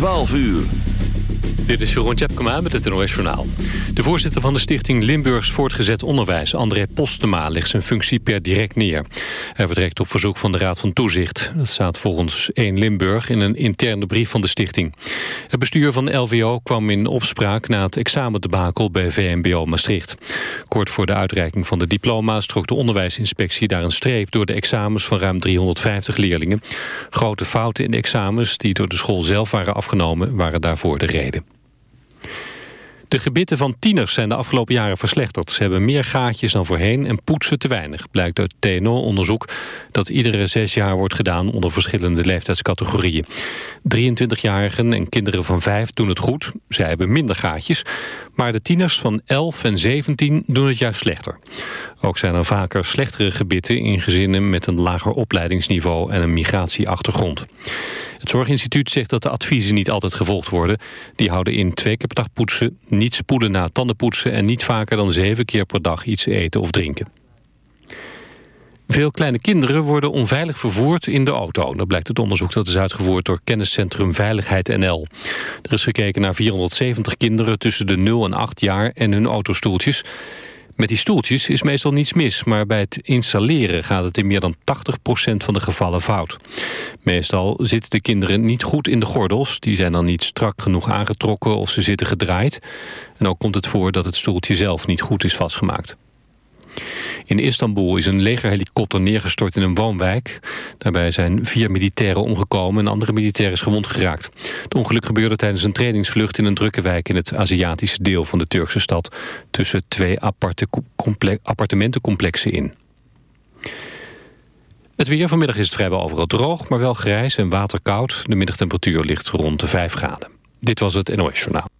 12 uur. Dit is Jeroen Tjepkema met het NOS Journaal. De voorzitter van de stichting Limburgs Voortgezet Onderwijs, André Postema, legt zijn functie per direct neer. Hij vertrekt op verzoek van de Raad van Toezicht. Dat staat volgens 1 Limburg in een interne brief van de stichting. Het bestuur van LVO kwam in opspraak na het examendebakel bij VMBO Maastricht. Kort voor de uitreiking van de diploma's trok de onderwijsinspectie daar een streep door de examens van ruim 350 leerlingen. Grote fouten in de examens die door de school zelf waren afgenomen waren daarvoor de reden. De gebitten van tieners zijn de afgelopen jaren verslechterd. Ze hebben meer gaatjes dan voorheen en poetsen te weinig. Blijkt uit TNO-onderzoek dat iedere zes jaar wordt gedaan... onder verschillende leeftijdscategorieën. 23-jarigen en kinderen van vijf doen het goed. Zij hebben minder gaatjes. Maar de tieners van 11 en 17 doen het juist slechter. Ook zijn er vaker slechtere gebitten in gezinnen... met een lager opleidingsniveau en een migratieachtergrond. Het Zorginstituut zegt dat de adviezen niet altijd gevolgd worden. Die houden in twee keer per dag poetsen, niet spoelen na tandenpoetsen... en niet vaker dan zeven keer per dag iets eten of drinken. Veel kleine kinderen worden onveilig vervoerd in de auto. Dat blijkt uit onderzoek dat is uitgevoerd door kenniscentrum Veiligheid NL. Er is gekeken naar 470 kinderen tussen de 0 en 8 jaar en hun autostoeltjes. Met die stoeltjes is meestal niets mis, maar bij het installeren gaat het in meer dan 80% van de gevallen fout. Meestal zitten de kinderen niet goed in de gordels, die zijn dan niet strak genoeg aangetrokken of ze zitten gedraaid. En ook komt het voor dat het stoeltje zelf niet goed is vastgemaakt. In Istanbul is een legerhelikopter neergestort in een woonwijk. Daarbij zijn vier militairen omgekomen en andere militairen is gewond geraakt. Het ongeluk gebeurde tijdens een trainingsvlucht in een drukke wijk... in het Aziatische deel van de Turkse stad... tussen twee aparte appartementencomplexen in. Het weer vanmiddag is het vrijwel overal droog, maar wel grijs en waterkoud. De middagtemperatuur ligt rond de 5 graden. Dit was het NOS Journaal.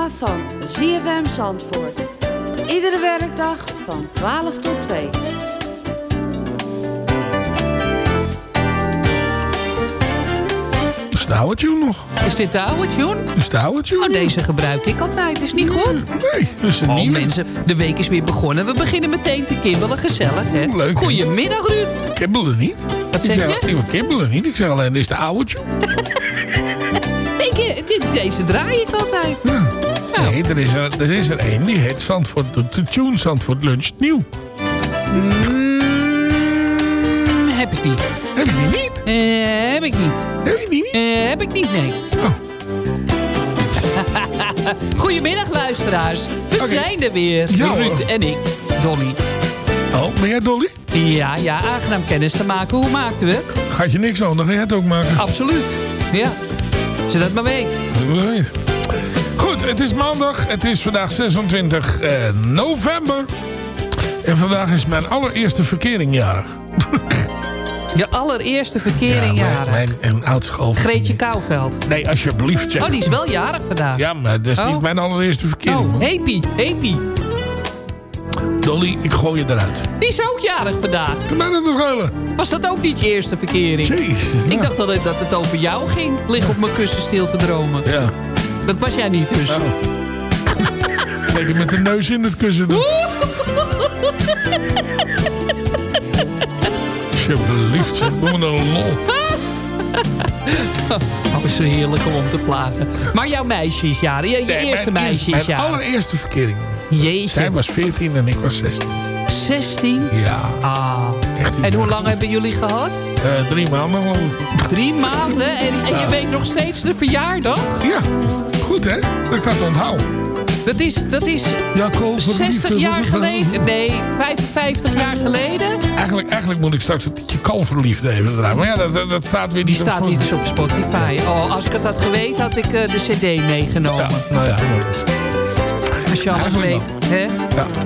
Van ZFM Zandvoort. Iedere werkdag van 12 tot 2. de oude tune nog. Is dit de oude tune? Is de oude tune. Oh, deze gebruik ik altijd. Is niet goed? Nee, dus een Oh, nieuwe. mensen, de week is weer begonnen. We beginnen meteen te kibbelen. Gezellig, hè? Leuk, hè? Goedemiddag, Ruud. Kibbelen niet. Wat Ik zeg je? Ik kibbelen niet. Ik zeg alleen, dit is de oude tune. Dit, deze draai ik altijd. Nee, er is, er, er is er één die heet Zandvoort, de, de tune Zandvoort Lunch Nieuw. Mm, heb ik niet. Heb je die niet? Eh, heb ik niet. Heb je die niet? Eh, heb ik niet, nee. Oh. Goedemiddag, luisteraars. We zijn er weer. Ja, hoor. Ruud en ik, Donnie. Oh, ben jij Dolly? Ja, ja, aangenaam kennis te maken. Hoe maakten we het? Gaat je niks aan, dan ga jij het ook maken. Absoluut. Ja. Ze dat maar weet. Goed, het is maandag. Het is vandaag 26 eh, november. En vandaag is mijn allereerste verkering jarig. Je allereerste verkering Ja. Mijn, mijn een oud school. Greetje Kouwveld. Nee, alsjeblieft. Zeg. Oh, die is wel jarig vandaag. Ja, maar dat is Oh. niet mijn allereerste verkering. Oh. Happy, Happy. Dolly, ik gooi je eruit. Die is ook jarig vandaag. Kan mij dat eens schelen? Was dat ook niet je eerste verkering? Jezus. Ik nou. dacht dat het, dat het over jou ging. Lig op mijn kussen stil te dromen. Ja. Dat was jij niet dus. Oh. Kijk je met de neus in het kussen doen. Alsjeblieft, zeg. Doe me een lol. Oh, is zo heerlijk om om te plagen. Maar jouw meisje is jarig. Je, je Nee, eerste mijn meisje Mijn allereerste verkering. Jeetje. Zij was 14 en ik was 16. 16? Ja, Ah. echt. En hoe lang hebben jullie gehad? Eh, drie maanden ik. Drie maanden? En, en je weet nog steeds de verjaardag? Ja, goed hè? Dat ik dat onthoud. Dat is, dat is Ja, Kool, 60 jaar geleden. Nee, 55 jaar geleden. Eigenlijk, eigenlijk moet ik straks het liedje kalverliefde even draaien. Maar ja, dat, dat, staat weer Die niet staat op- niet eens op Spotify. Oh, als ik het had geweten, had ik eh, de cd meegenomen. Ja, nou ja. Als je alles weet. Hè? Ja.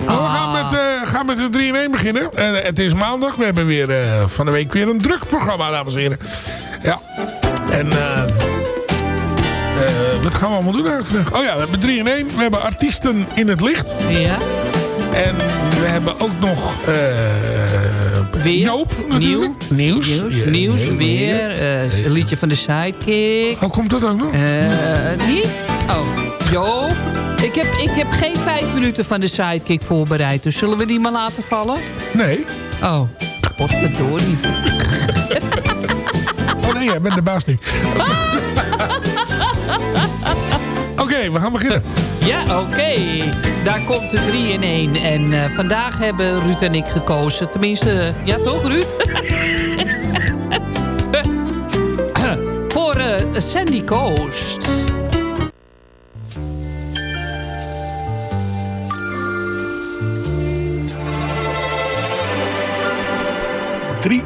We Ah. gaan met, eh, gaan met de 3 in 1 beginnen. En het is maandag. We hebben weer van de week weer een druk programma, dames en heren. Ja. En eh, eh, wat gaan we allemaal doen eigenlijk vandaag? Oh ja, we hebben 3 in 1. We hebben artiesten in het licht. Ja. En we hebben ook nog eh, Weer. Joop natuurlijk. Nieuws. Nieuws, Ja, nieuws weer. eh, een liedje van de Sidekick. Oh, komt dat ook nog? Eh, niet? Oh, Joop. Ik heb, ik heb geen vijf minuten van de Sidekick voorbereid. Dus zullen we die maar laten vallen? Nee. Oh, potverdorie. Oh nee, jij bent de baas nu. We gaan beginnen. Ja, oké. Daar komt de 3 in 1. En eh, vandaag hebben Ruud en ik gekozen. Tenminste, ja toch Ruud? Voor eh, Sandy Coast. Drie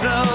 so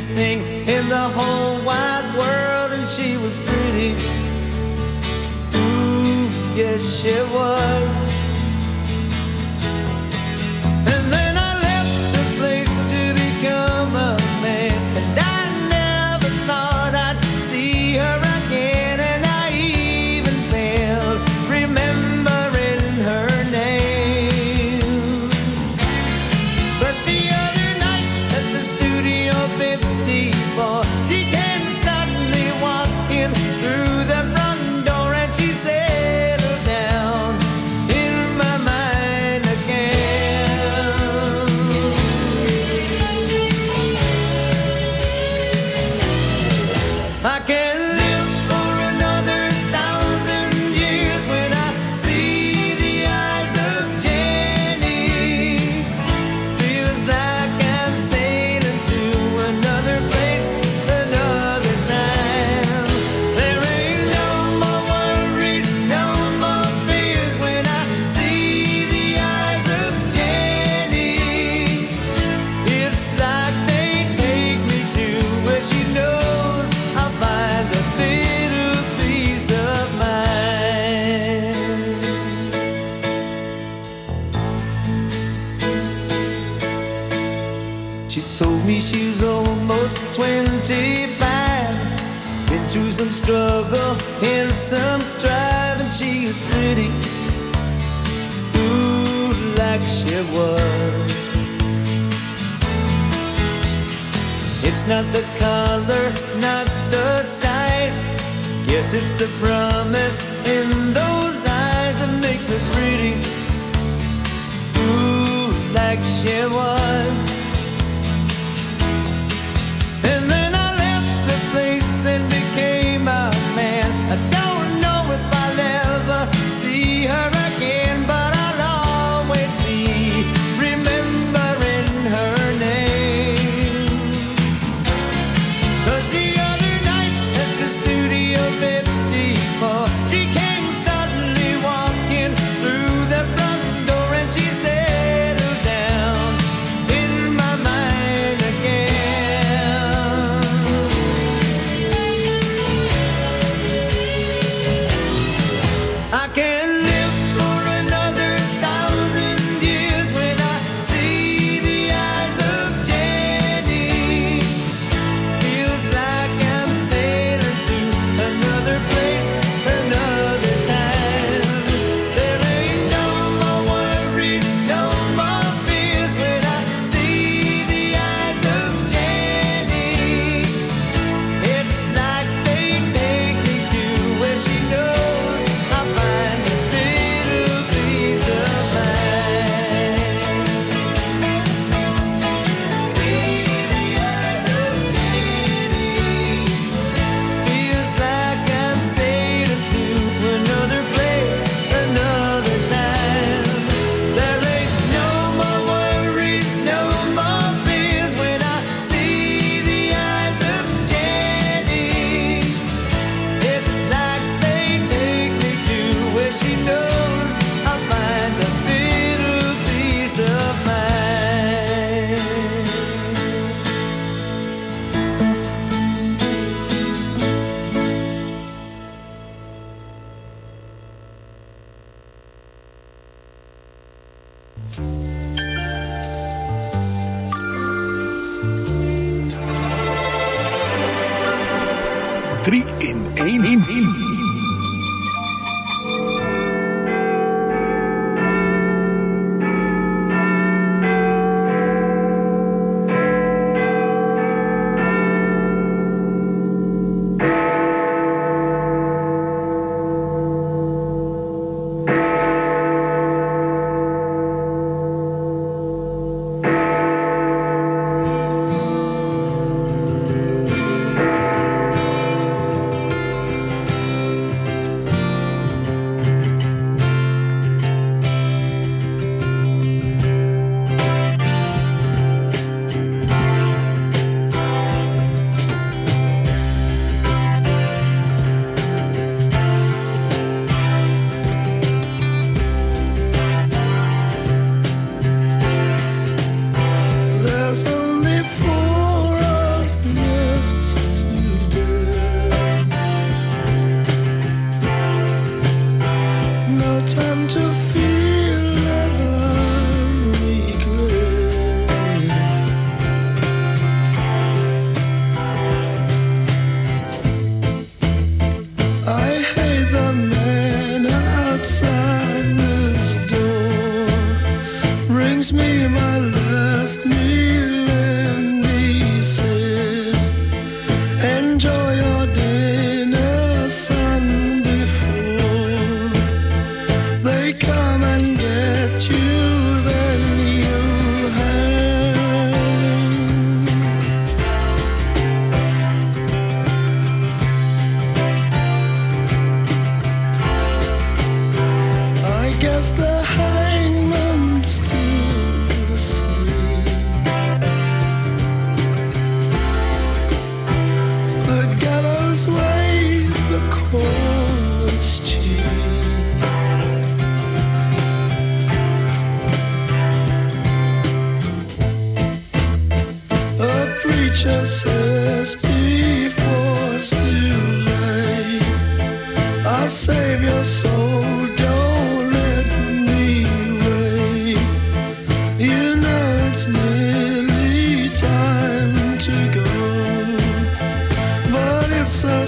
prettiest thing in the whole wide world, and she was pretty. Ooh, yes, she was.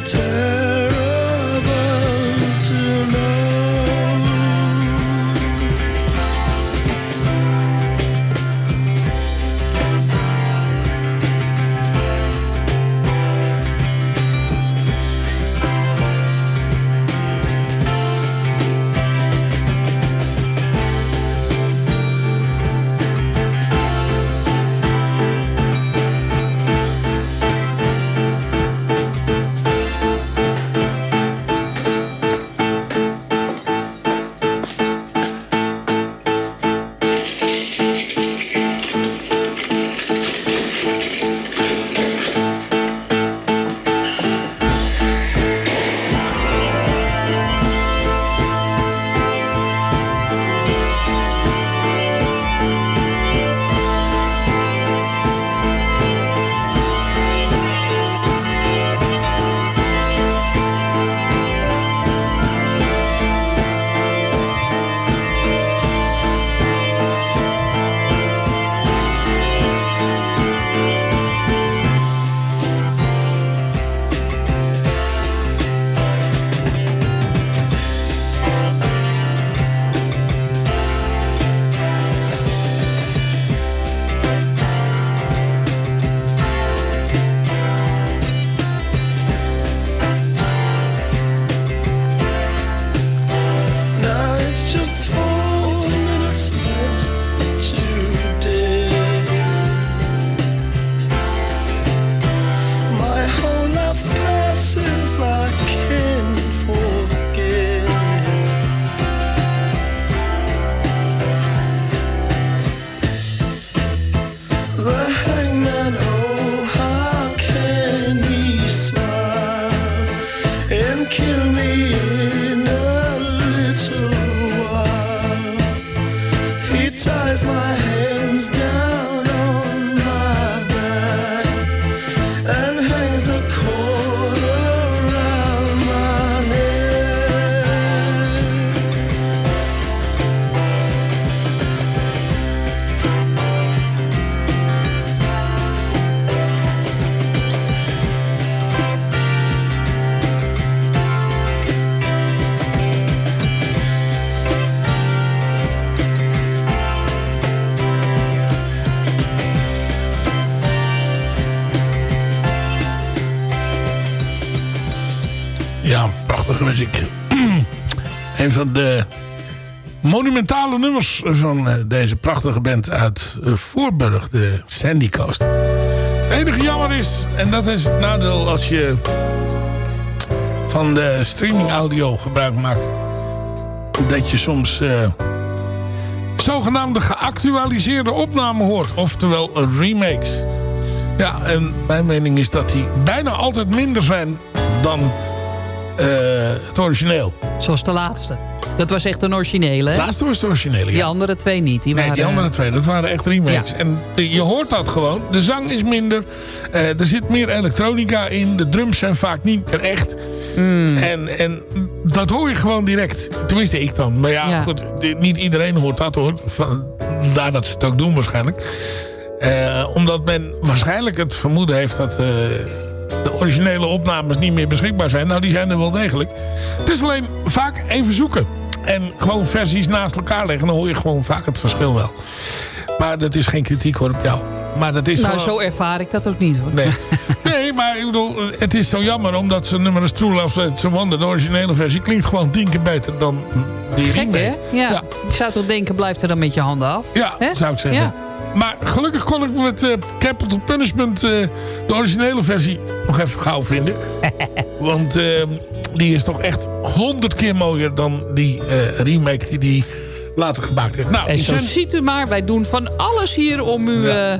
It's van eh, deze prachtige band uit eh, Voorburg, de Sandy Coast. Het enige jammer is, en dat is het nadeel als je van de streaming audio gebruik maakt, dat je soms eh, zogenaamde geactualiseerde opnamen hoort, oftewel remakes. Ja, en mijn mening is dat die bijna altijd minder zijn dan het origineel. Zoals de laatste. Dat was echt een originele, hè? De laatste was het originele, ja. Die andere twee niet. Die nee, waren, die andere twee, dat waren echt remakes. En de- je hoort dat gewoon. De zang is minder. eh, er zit meer elektronica in. De drums zijn vaak niet meer echt. Hmm. En, en dat hoor je gewoon direct. Tenminste, ik dan. Maar ja, Ja. goed. Niet iedereen hoort dat hoor. Van, daar dat ze het ook doen waarschijnlijk. Eh, omdat men waarschijnlijk het vermoeden heeft dat... eh, de originele opnames niet meer beschikbaar zijn. Nou, die zijn er wel degelijk. Het is alleen vaak even zoeken. En gewoon versies naast elkaar leggen. Dan hoor je gewoon vaak het verschil wel. Maar dat is geen kritiek hoor op jou. Maar dat is nou, gewoon... zo ervaar ik dat ook niet, hoor. Nee. nee, maar ik bedoel, het is zo jammer omdat ze nummer als True Love It's a Wonder, de originele versie, klinkt gewoon tien keer beter dan die Gek, hè? Ja. Je zou toch denken, blijf er dan met je handen af? Ja, zou ik zeggen. Ja. Maar gelukkig kon ik met eh, Capital Punishment eh, de originele versie nog even gauw vinden. Want eh, die is toch echt honderd keer mooier dan die eh, remake die die later gemaakt heeft. Nou, En zo zijn- ziet u maar, wij doen van alles hier om u, eh,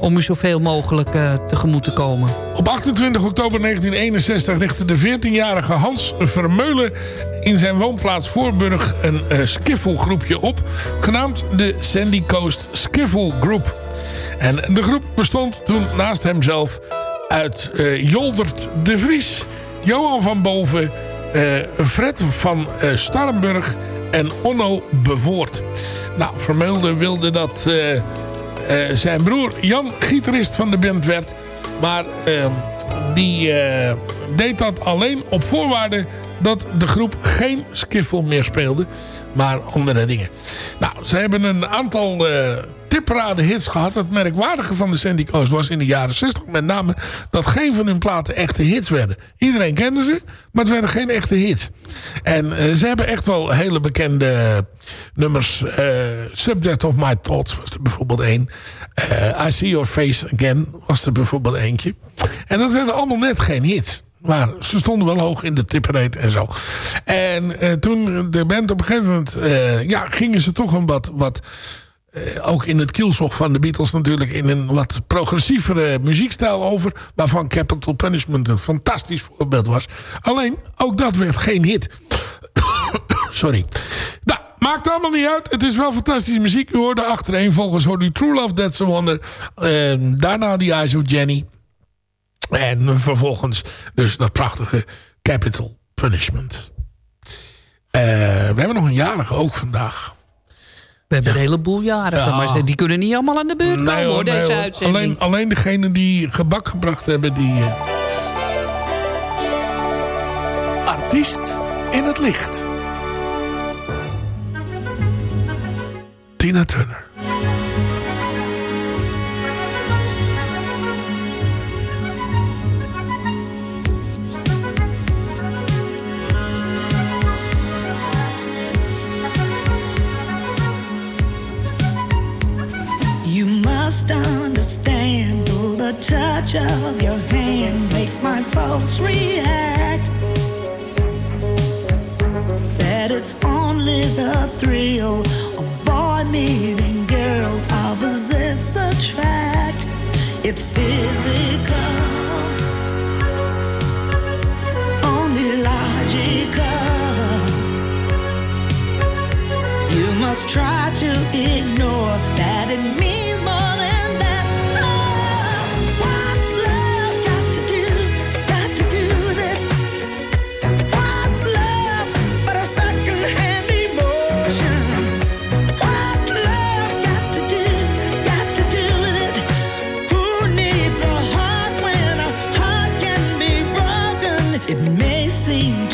om u zoveel mogelijk eh, tegemoet te komen. Op 28 oktober 1961 richtte de 14-jarige Hans Vermeulen in zijn woonplaats Voorburg een skiffelgroepje op, genaamd de Sandy Coast Skiffle Group. En de groep bestond toen naast hemzelf uit eh, Joldert de Vries, Johan van Boven, eh, Fred van eh Starrenburg en Onno Bevoort. Nou, Vermeulen wilde dat zijn broer Jan gitarist van de band werd. Maar die deed dat alleen op voorwaarde dat de groep geen skiffle meer speelde. Maar andere dingen. Nou, ze hebben een aantal tipparade hits gehad. Het merkwaardige van de Sandy Coast was in de jaren 60 met name dat geen van hun platen echte hits werden. Iedereen kende ze, maar het werden geen echte hits. En eh, ze hebben echt wel hele bekende nummers. eh, Subject of My Thoughts was er bijvoorbeeld één. Eh, I See Your Face Again was er bijvoorbeeld eentje. En dat werden allemaal net geen hits. Maar ze stonden wel hoog in de tipperate en zo. En toen de band op een gegeven moment... ja, gingen ze toch een wat... wat ook in het kielzog van de Beatles natuurlijk... in een wat progressievere muziekstijl over... waarvan Capital Punishment een fantastisch voorbeeld was. Alleen, ook dat werd geen hit. Sorry. Nou, maakt allemaal niet uit. Het is wel fantastische muziek. U hoorde achtereen volgens hoorde u True Love, That's a Wonder. Eh, daarna The Eyes of Jenny. En vervolgens dus dat prachtige Capital Punishment. Eh, we hebben nog een jarige ook vandaag. We hebben een heleboel jarigen, Ja. maar die kunnen niet allemaal aan de beurt komen hoor, nee, deze uitzending. Alleen, alleen degene die gebak gebracht hebben, die... eh, Artiest in het licht. Tina Turner. You must understand, though the touch of your hand makes my pulse react. That it's only the thrill of boy meeting girl opposites attract. It's physical, only logical. Try to ignore that it means more than that. Oh, what's love got to do? Got to do? What's love but a emotion? What's love got to do? Got to do? Who needs a heart when a heart can be broken? It may seem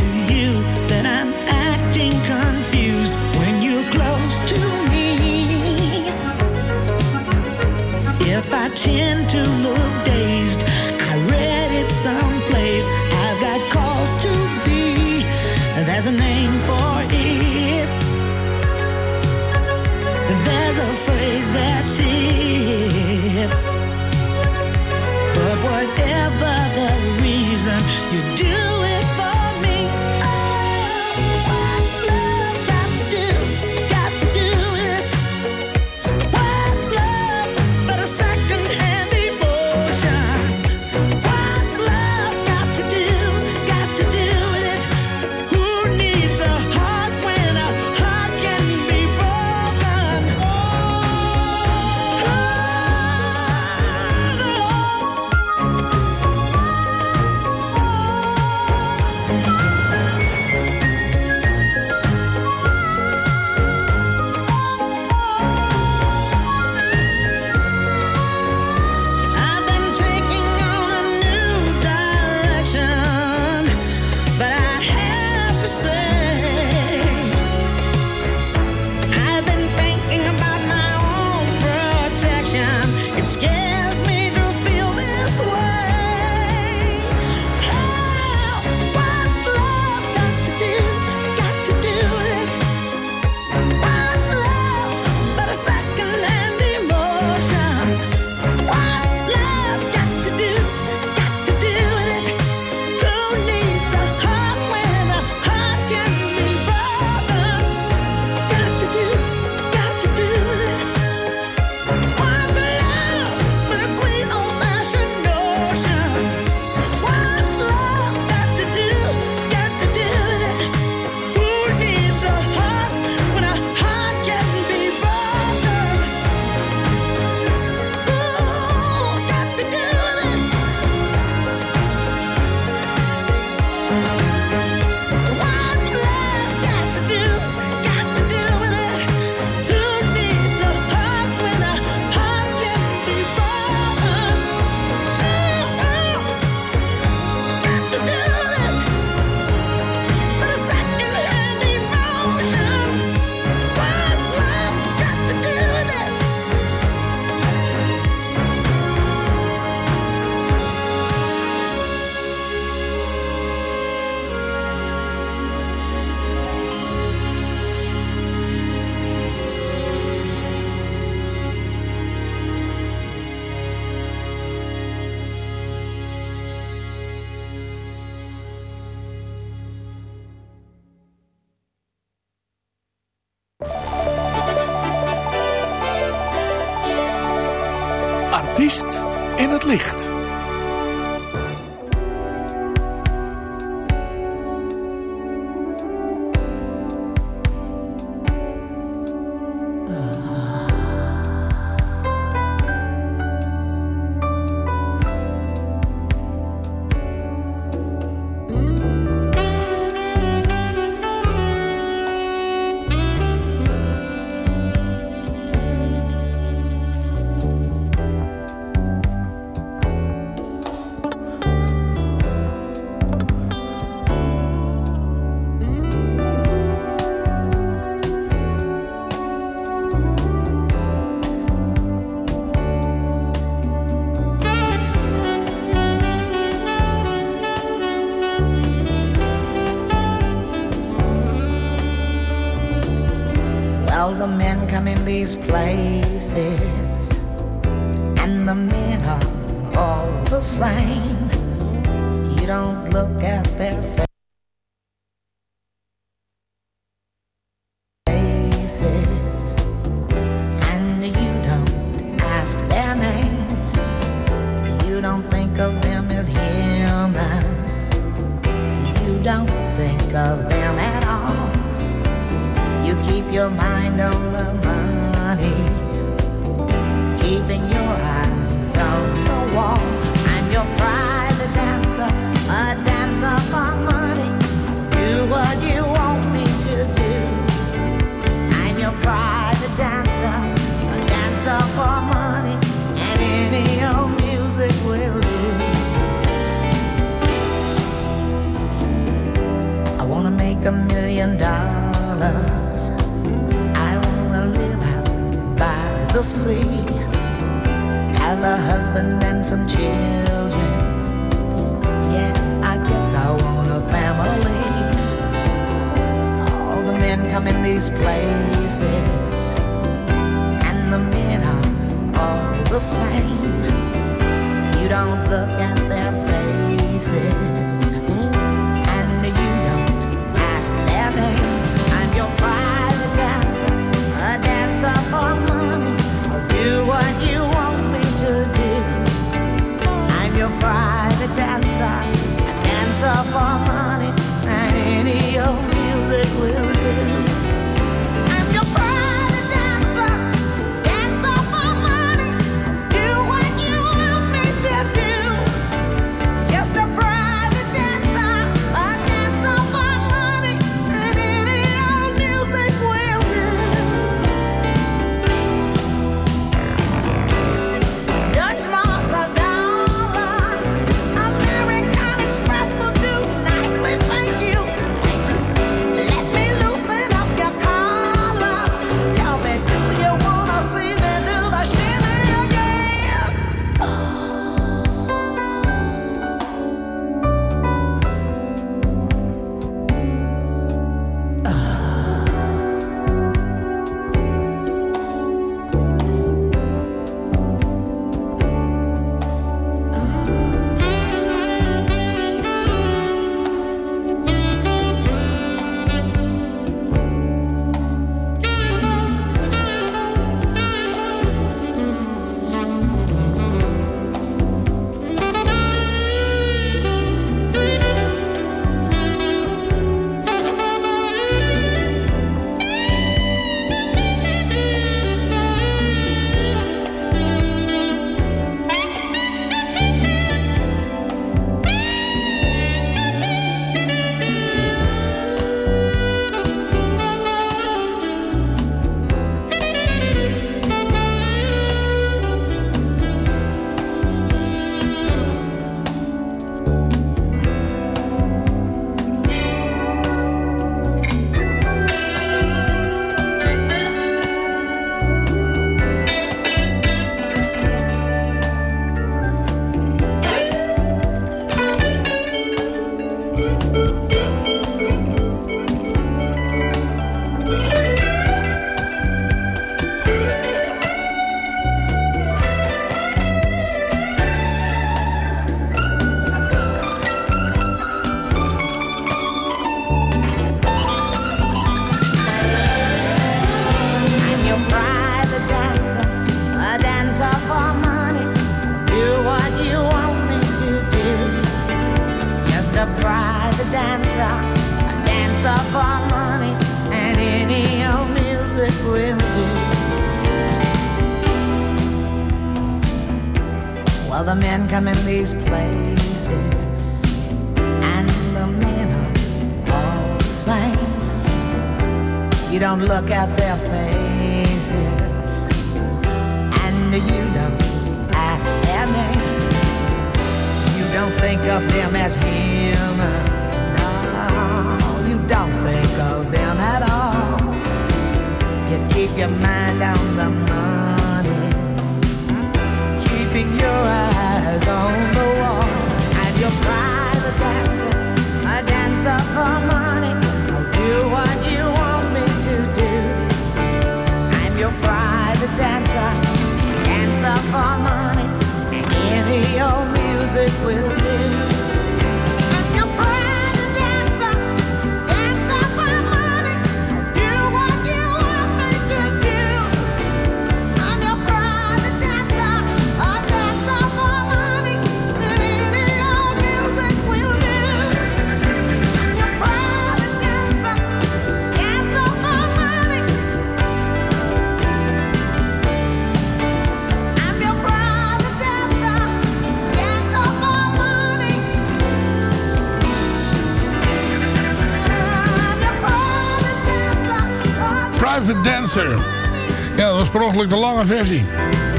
Dat ongeluk de lange versie.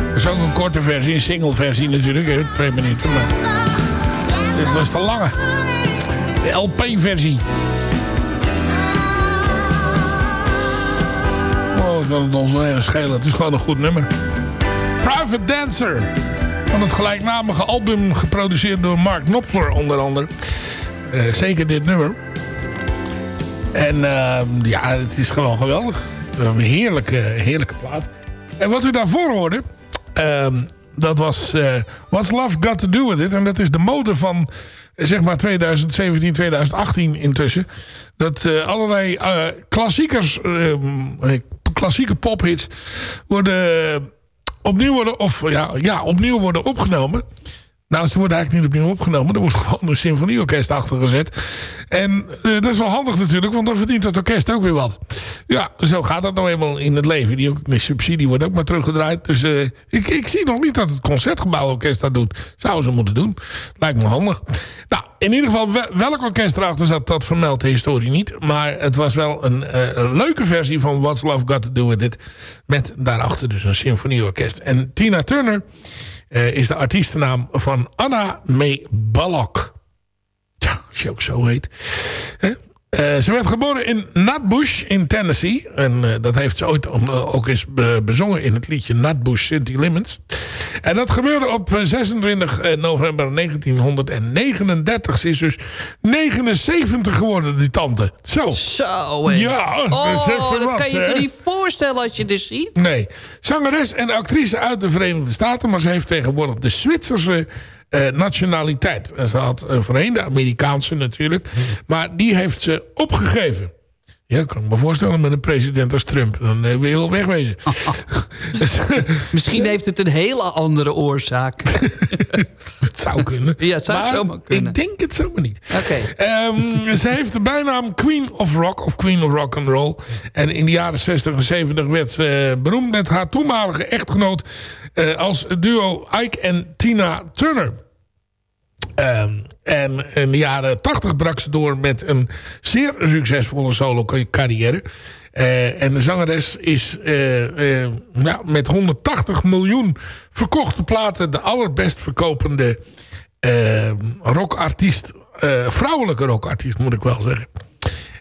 Dat is ook een korte versie, een single versie natuurlijk. Twee minuten, maar... Dit was de lange. De LP-versie. Oh, wat kan het ons wel schelen. Het is gewoon een goed nummer. Private Dancer. Van het gelijknamige album geproduceerd door Mark Knopfler onder andere. Eh, zeker dit nummer. En ehm, ja, het is gewoon geweldig. Een heerlijke, heerlijke plaat. En wat u daarvoor hoorde... ehm, dat was eh, What's Love Got To Do With It. En dat is de mode van eh, zeg maar 2017, 2018 intussen. Dat eh, allerlei klassiekers, ehm, eh, klassieke pophits... worden opnieuw worden, of, ja, ja, opnieuw worden opgenomen. Nou, ze worden eigenlijk niet opnieuw opgenomen. Er wordt gewoon een symfonieorkest achter gezet. En eh, dat is wel handig natuurlijk, want dan verdient het orkest ook weer wat. Ja, zo gaat dat nou eenmaal in het leven. Die, subsidie wordt ook maar teruggedraaid. Dus eh, ik, ik zie nog niet dat het Concertgebouworkest dat doet. Zouden ze moeten doen. Lijkt me handig. Nou, in ieder geval, wel- welk orkest erachter zat, dat vermeldt de historie niet. Maar het was wel een, eh, een leuke versie van What's Love Got To Do With It. Met daarachter dus een symfonieorkest. En Tina Turner eh, is de artiestennaam van Anna May Ballock. Ja, als je ook zo heet. Eh, ze werd geboren in Nutbush in Tennessee. En eh, dat heeft ze ooit eh, ook eens be- bezongen in het liedje Nutbush City Limits. En dat gebeurde op eh, 26 eh, november 1939. Ze is dus 79 geworden, die tante. Zo. Zo, hè. Ja, Oh, dat wat, kan je toch niet voorstellen als je dit ziet? Nee. Zangeres en actrice uit de Verenigde Staten. Maar ze heeft tegenwoordig de Zwitserse eh, nationaliteit. Ze had eh, voorheen de Amerikaanse natuurlijk. Maar die heeft ze opgegeven. Ja, kan ik me voorstellen met een president als Trump. Dan eh, wil je wel wegwezen. Misschien heeft het een hele andere oorzaak. Het zou kunnen. Ja, het zou maar zomaar kunnen. Ik denk het zomaar niet. Oké. Ehm, ze heeft de bijnaam Queen of Rock of Queen of Rock and Roll. En in de jaren 60 en 70 werd ze beroemd met haar toenmalige echtgenoot eh, als duo Ike en Tina Turner. Ehm, en in de jaren 80 brak ze door met een zeer succesvolle solo carrière. Eh, en de zangeres is eh, eh, met 180 miljoen verkochte platen de allerbest verkopende eh, rockartiest. vrouwelijke rockartiest moet ik wel zeggen.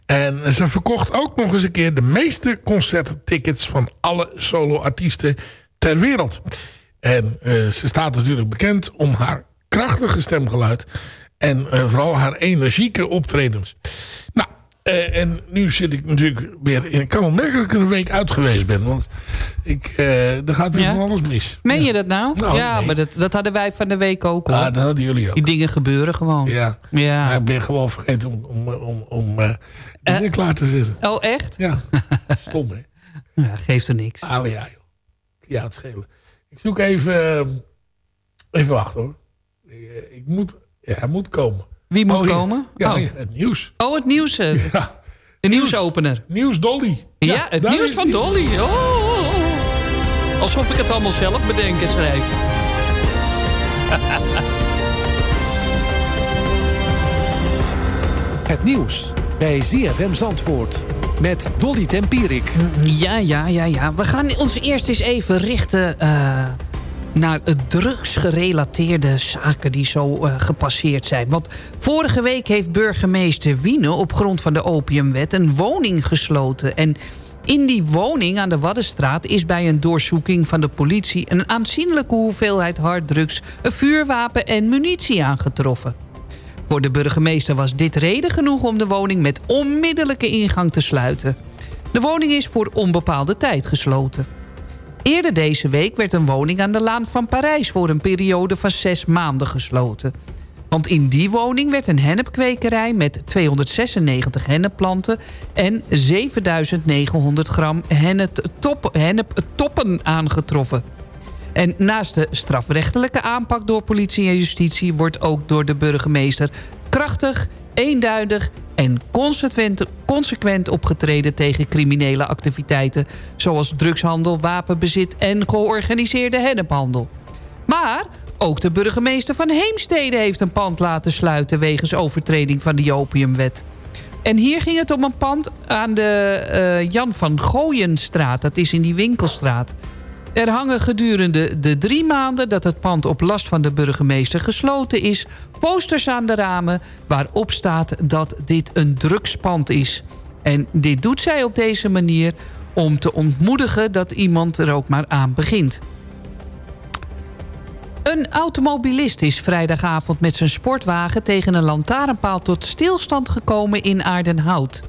En ze verkocht ook nog eens een keer de meeste concerttickets van alle soloartiesten ter wereld. En ze staat natuurlijk bekend om haar krachtige stemgeluid. En eh, vooral haar energieke optredens. Nou, eh, en nu zit ik natuurlijk weer in... Ik kan wel merken dat ik een week uit geweest ben. Want ik, eh er gaat weer Ja? van alles mis. Meen je dat nou? Nou, ja, nee. maar dat, dat hadden wij van de week ook hoor. Ah, dat hadden jullie ook. Die dingen gebeuren gewoon. Ja. Ja. Maar ik ben gewoon vergeten om, om, om, om dingen klaar te zetten. Oh, echt? Ja, stom hè. Ja, geeft er niks. Ah, ja, joh. Ja, het schelen. Ik zoek even... even wachten hoor. Ik, eh, ik moet... Ja, hij moet komen. Wie moet Oh, komen? Ja, oh. het nieuws. oh, het nieuws. eh, Ja, De nieuwsopener. nieuws Dolly. Ja, het nieuws van. Dolly. Oh, oh, oh. Alsof ik het allemaal zelf bedenk en schrijf. Het nieuws bij ZFM Zandvoort met Dolly Tempierik. Ja, ja, ja, ja. We gaan ons eerst eens even richten eh, naar drugsgerelateerde zaken die zo eh, gepasseerd zijn. Want vorige week heeft burgemeester Wiene op grond van de opiumwet een woning gesloten. En in die woning aan de Waddenstraat is bij een doorzoeking van de politie... een aanzienlijke hoeveelheid harddrugs, een vuurwapen en munitie aangetroffen. Voor de burgemeester was dit reden genoeg om de woning met onmiddellijke ingang te sluiten. De woning is voor onbepaalde tijd gesloten. Eerder deze week werd een woning aan de Laan van Parijs... voor een periode van zes maanden gesloten. Want in die woning werd een hennepkwekerij met 296 hennepplanten... en 7900 gram hennep- henneptoppen aangetroffen. En naast de strafrechtelijke aanpak door politie en justitie... wordt ook door de burgemeester krachtig, eenduidig en consequent, consequent opgetreden tegen criminele activiteiten... zoals drugshandel, wapenbezit en georganiseerde hennephandel. Maar ook de burgemeester van Heemstede heeft een pand laten sluiten... wegens overtreding van de opiumwet. En hier ging het om een pand aan de eh, Jan van Gooienstraat. Dat is in die winkelstraat. Er hangen gedurende de drie maanden dat het pand op last van de burgemeester gesloten is... posters aan de ramen waarop staat dat dit een drugspand is. En dit doet zij op deze manier om te ontmoedigen dat iemand er ook maar aan begint. Een automobilist is vrijdagavond met zijn sportwagen tegen een lantaarnpaal tot stilstand gekomen in Aardenhout.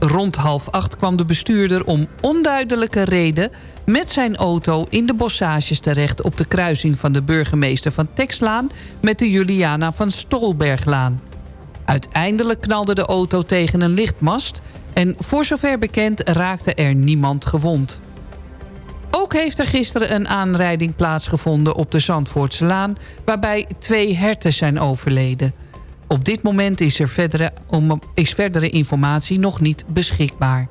Rond half acht kwam de bestuurder om onduidelijke reden... met zijn auto in de bossages terecht op de kruising van de burgemeester van Texlaan... met de Juliana van Stolberglaan. Uiteindelijk knalde de auto tegen een lichtmast... en voor zover bekend raakte er niemand gewond. Ook heeft er gisteren een aanrijding plaatsgevonden op de Zandvoortselaan... waarbij twee herten zijn overleden. Op dit moment is er verdere, om, verdere informatie nog niet beschikbaar.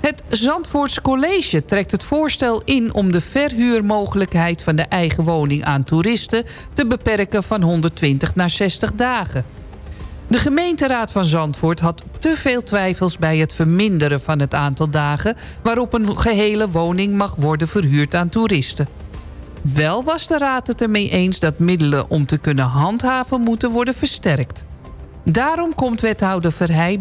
Het Zandvoorts College trekt het voorstel in... om de verhuurmogelijkheid van de eigen woning aan toeristen... te beperken van 120 naar 60 dagen. De gemeenteraad van Zandvoort had te veel twijfels bij het verminderen van het aantal dagen... waarop een gehele woning mag worden verhuurd aan toeristen. Wel was de raad het ermee eens dat middelen om te kunnen handhaven moeten worden versterkt. Daarom komt wethouder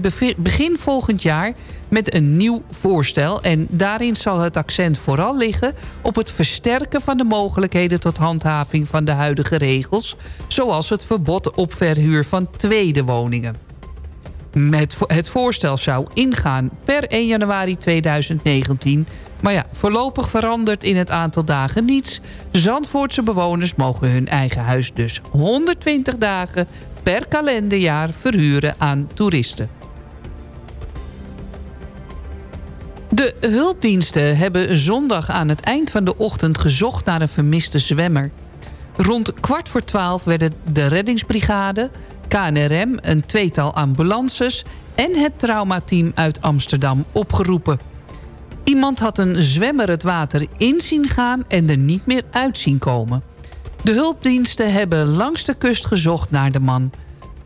bevi- begin volgend jaar met een nieuw voorstel... en daarin zal het accent vooral liggen op het versterken van de mogelijkheden tot handhaving van de huidige regels... zoals het verbod op verhuur van tweede woningen. Met het voorstel zou ingaan per 1 januari 2019... maar ja, voorlopig verandert in het aantal dagen niets. Zandvoortse bewoners mogen hun eigen huis dus 120 dagen per kalenderjaar verhuren aan toeristen. De hulpdiensten hebben zondag aan het eind van de ochtend gezocht naar een vermiste zwemmer. Rond kwart voor twaalf werden de reddingsbrigade, KNRM, een tweetal ambulances... en het traumateam uit Amsterdam opgeroepen. Iemand had een zwemmer het water in zien gaan en er niet meer uit zien komen. De hulpdiensten hebben langs de kust gezocht naar de man.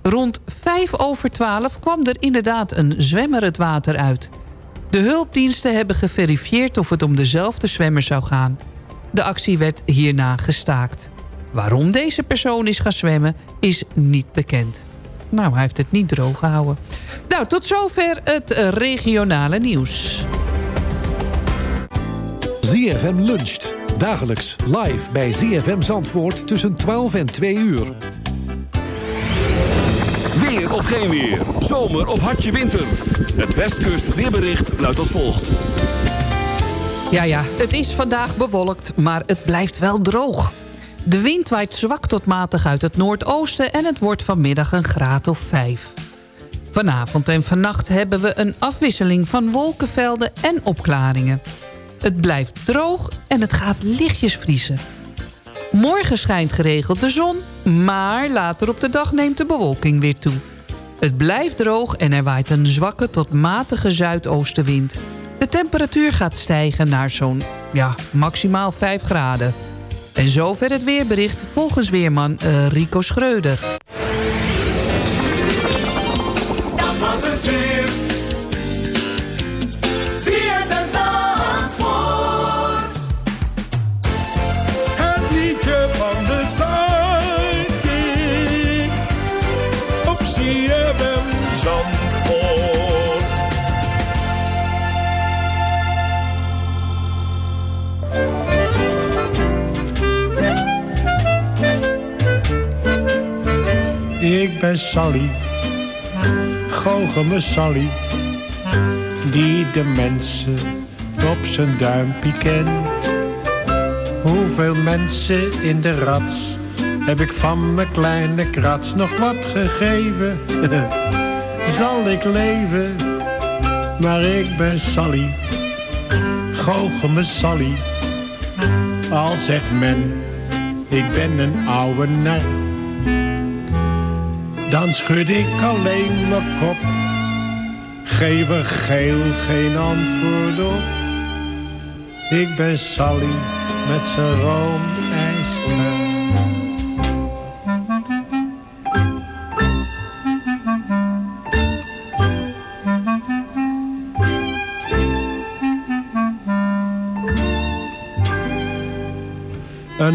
Rond vijf over twaalf kwam er inderdaad een zwemmer het water uit. De hulpdiensten hebben geverifieerd of het om dezelfde zwemmer zou gaan. De actie werd hierna gestaakt. Waarom deze persoon is gaan zwemmen is niet bekend. Nou, hij heeft het niet droog gehouden. Nou, tot zover het regionale nieuws. ZFM luncht. Dagelijks live bij ZFM Zandvoort tussen 12 en 2 uur. Weer of geen weer. Zomer of hartje winter. Het Westkust weerbericht luidt als volgt. Ja, ja, het is vandaag bewolkt, maar het blijft wel droog. De wind waait zwak tot matig uit het noordoosten... en het wordt vanmiddag een graad of 5. Vanavond en vannacht hebben we een afwisseling van wolkenvelden en opklaringen. Het blijft droog en het gaat lichtjes vriezen. Morgen schijnt geregeld de zon, maar later op de dag neemt de bewolking weer toe. Het blijft droog en er waait een zwakke tot matige zuidoostenwind. De temperatuur gaat stijgen naar zo'n ja, maximaal 5 graden. En zover het weerbericht volgens weerman eh, Rico Schreuder. Dat was het weer. Ik ben Sally, goocheme Sally, die de mensen op zijn duimpje kent. Hoeveel mensen in de rats heb ik van mijn kleine krats nog wat gegeven? Zal ik leven, maar ik ben Sally, goocheme Sally. Al zegt men, ik ben een oude nar. Dan schud ik alleen mijn kop. Geef er geel geen antwoord op. Ik ben Sally met zijn roomijskraan.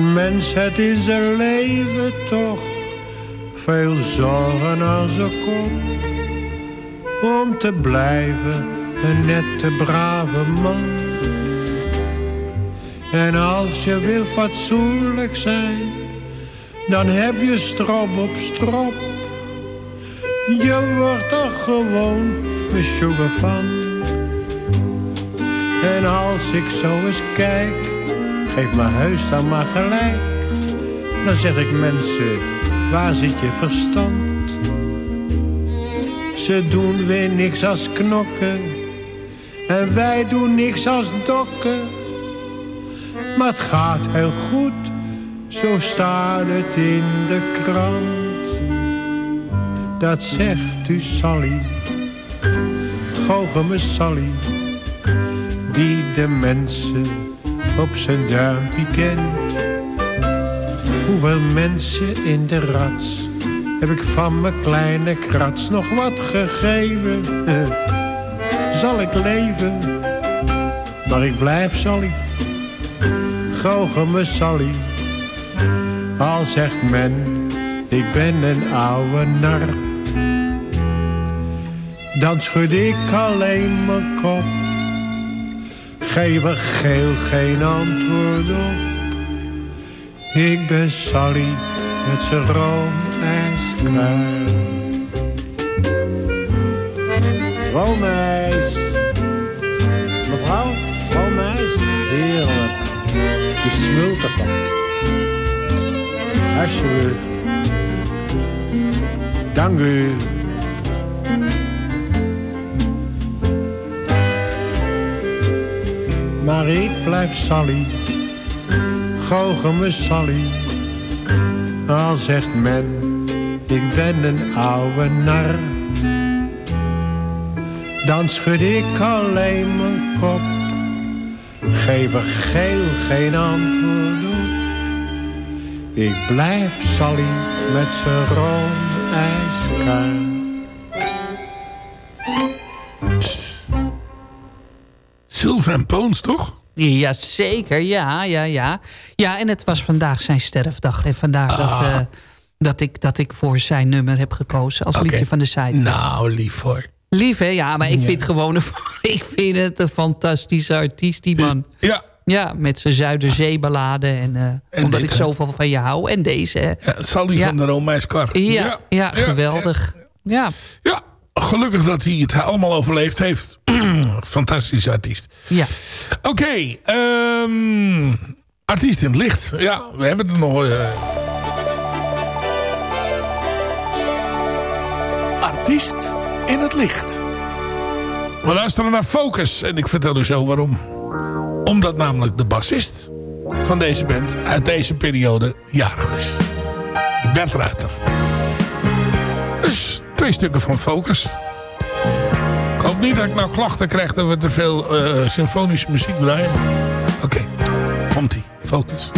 Een mens het in zijn leven toch veel zorgen aan zijn kop. Om te blijven een nette brave man. En als je wil fatsoenlijk zijn, dan heb je strop op strop. Je wordt er gewoon een sugar van. En als ik zo eens kijk, geef me heus dan maar gelijk. Dan zeg ik mensen, waar zit je verstand? Ze doen weer niks als knokken. En wij doen niks als dokken. Maar het gaat heel goed, zo staat het in de krant. Dat zegt u Sally, goocheme Sally. Die de mensen op zijn duimpje kent. Hoeveel mensen in de rats heb ik van mijn kleine krats nog wat gegeven? Zal ik leven, maar ik blijf Sally, goocheme Sally. Al zegt men, ik ben een oude nar. Dan schud ik alleen mijn kop. Geef er geel geen antwoord op. Ik ben Sally met zijn roomijskruin. Roomijs. Mevrouw, roomijs. Heerlijk. Je smult ervan. Alsjeblieft. Dank u. Maar ik blijf Sally, goocheme Sally. Al zegt men, ik ben een oude nar. Dan schud ik alleen mijn kop. Geef er geel geen antwoord op. Ik blijf Sally met zijn roomijskaart. Sylvain Poons, toch? Jazeker, ja, ja, ja. Ja, en het was vandaag zijn sterfdag. En vandaar dat, Ah. eh, dat, ik, dat ik voor zijn nummer heb gekozen. Als liedje van de site. Nou, lief hoor. Lief, hè? Ja, maar ik Ja. vind gewoon... Een, ik vind het een fantastische artiest, die man. Ja. Ja, met zijn Zuiderzeeballade. En, eh, omdat dit, ik zoveel van je hou. En deze, hè. Ja, Sally Ja. van de Roomijskar. Ja, ja, geweldig. Ja. Ja, gelukkig dat hij het allemaal overleefd heeft. Fantastisch artiest. Ja. Oké, ehm, artiest in het licht. Ja, we hebben het nog... eh, Artiest in het licht. We luisteren naar Focus en ik vertel u zo waarom. Omdat namelijk de bassist van deze band uit deze periode jarig is. Bert Ruiter. Twee stukken van Focus. Ik hoop niet dat ik nou klachten krijg dat we te veel eh, symfonische muziek draaien. Oké, komt-ie. Focus.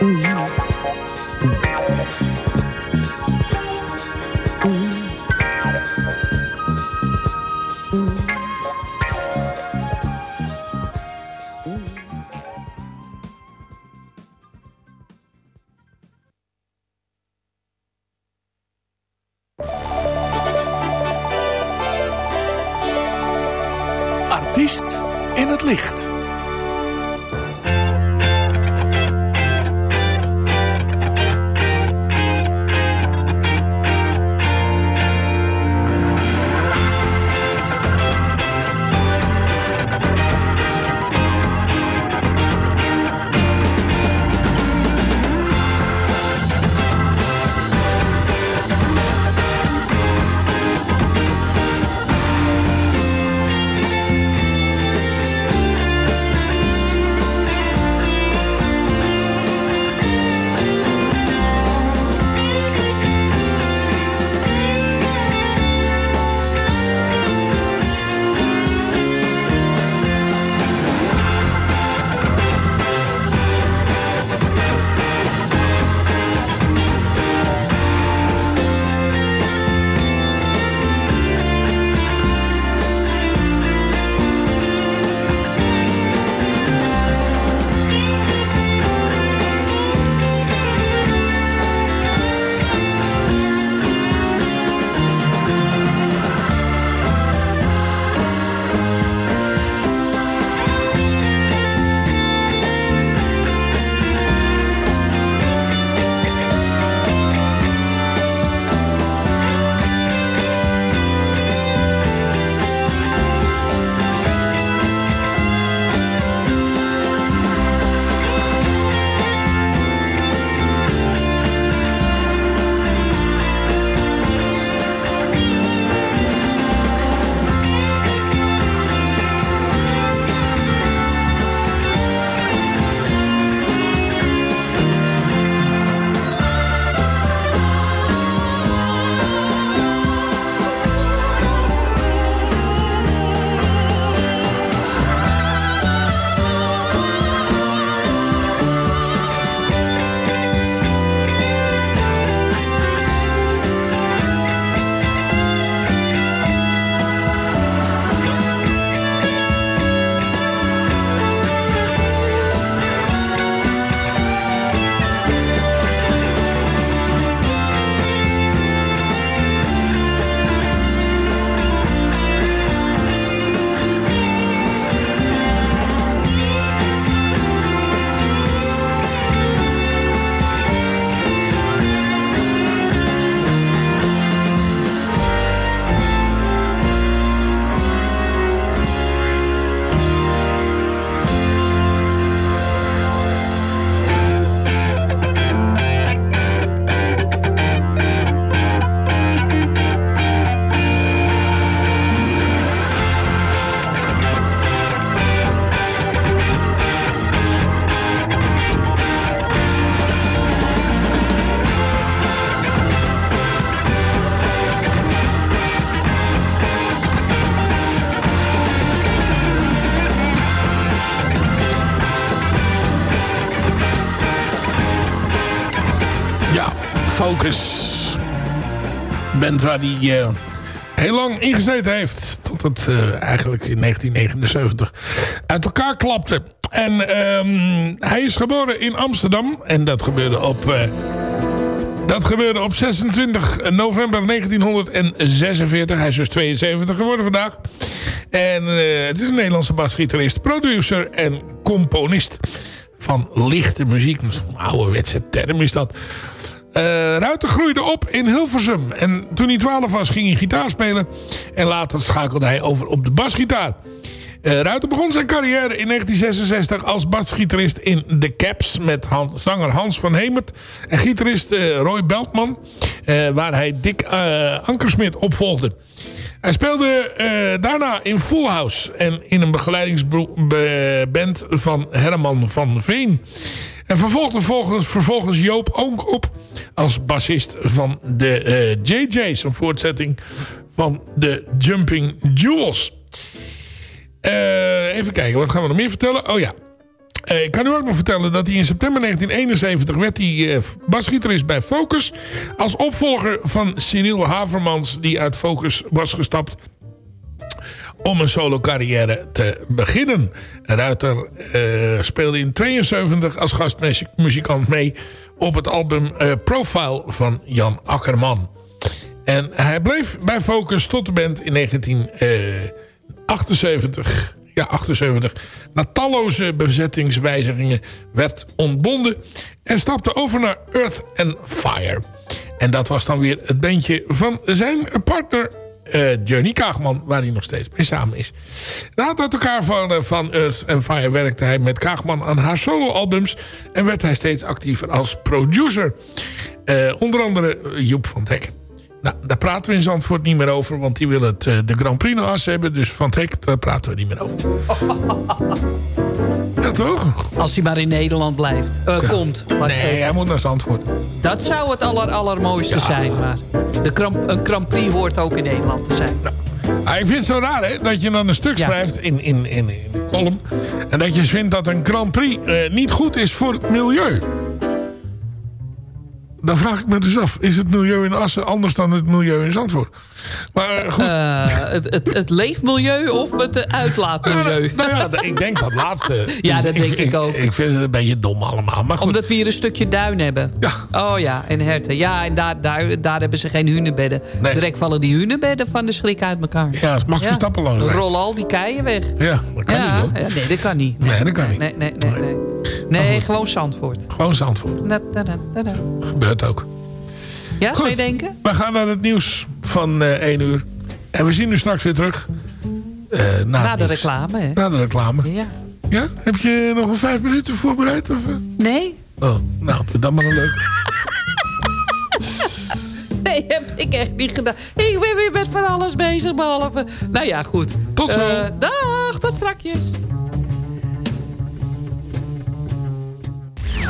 Artiest Focus. Band waar hij eh, heel lang ingezeten heeft. Tot het eh, eigenlijk in 1979 uit elkaar klapte. En ehm, hij is geboren in Amsterdam. En dat gebeurde op... eh, dat gebeurde op 26 november 1946. Hij is dus 72 geworden vandaag. En het is een Nederlandse basgitarist, producer en componist van lichte muziek. Een ouderwetse term is dat. Eh Ruiter groeide op in Hilversum. En toen hij 12 was ging hij gitaar spelen. En later schakelde hij over op de basgitaar. Eh Ruiter begon zijn carrière in 1966 als basgitarist in The Caps... met zanger Hans van Hemert en gitarist eh, Roy Beltman... waar hij Dick Ankersmit opvolgde. Hij speelde daarna in Full House en in een begeleidingsband van Herman van Veen. En vervolgde volgens, vervolgens Joop ook op als bassist van de eh, JJ's. Een voortzetting van de Jumping Jewels. Eh, even kijken, wat gaan we nog meer vertellen? Oh ja. Eh, ik kan u ook nog vertellen dat hij in september 1971 werd hij basgitarist bij Focus. Als opvolger van Cyril Havermans die uit Focus was gestapt om een solo carrière te beginnen. Ruiter eh, speelde in 72 als gastmuzikant mee op het album eh, Profile van Jan Akkerman. En hij bleef bij Focus tot de band in 1978. Ja, 78. Na talloze bezettingswijzigingen werd ontbonden en stapte over naar Earth and Fire. En dat was dan weer het bandje van zijn partner eh, Johnny Kaagman, waar hij nog steeds mee samen is. Nadat elkaar van, eh, van Earth and Fire werkte hij met Kaagman aan haar soloalbums... en werd hij steeds actiever als producer. Eh, onder andere Joep van het Hek. Nou, daar praten we in Zandvoort niet meer over... want die wil het, de Grand Prix as hebben. Dus van het Hek, daar praten we niet meer over. Ja, toch? Als hij maar in Nederland blijft. Eh, Komt. Maar Nee, hij moet naar Zandvoort. Dat zou het aller, allermooiste zijn. Maar de Grand, een Grand Prix hoort ook in Nederland te zijn. Ah, ik vind het zo raar hè, dat je dan een stuk schrijft in, in, in, in een column... en dat je vindt dat een Grand Prix eh, niet goed is voor het milieu. Dan vraag ik me dus af, is het milieu in Assen anders dan het milieu in Zandvoort? Maar eh, goed. Eh, het, het, het leefmilieu of het uitlaatmilieu? nou ja, ik denk dat laatste. Ja, dat denk ik ook. Ik vind het een beetje dom allemaal. Maar goed. Omdat we hier een stukje duin hebben. Ja. Oh ja, en herten. Ja, en daar, daar, daar hebben ze geen hunebedden. Nee. Direct vallen die hunebedden van de schrik uit elkaar. Ja, het mag Verstappen langs rijden. Rollen al die keien weg. Ja, dat kan ja, niet hoor. ja, nee, dat kan niet. Nee, dat kan niet. Nee, nee, nee. Nee, nee gewoon Zandvoort. Gewoon Zandvoort. Da, da, da, da, da. Gebeurt ook. Ja, zou je denken? We gaan naar het nieuws van eh 1 uur. En we zien u straks weer terug. eh, na, de nieuws. reclame, hè? Na de reclame. Ja. Ja? Heb je nog een vijf minuten voorbereid? Of, eh? Nee? Oh, nou, dan maar een leuk. Nee, heb ik echt niet gedaan. Ik ben weer met van alles bezig, behalve... Nou ja, goed. Tot zo. Dag, tot strakjes.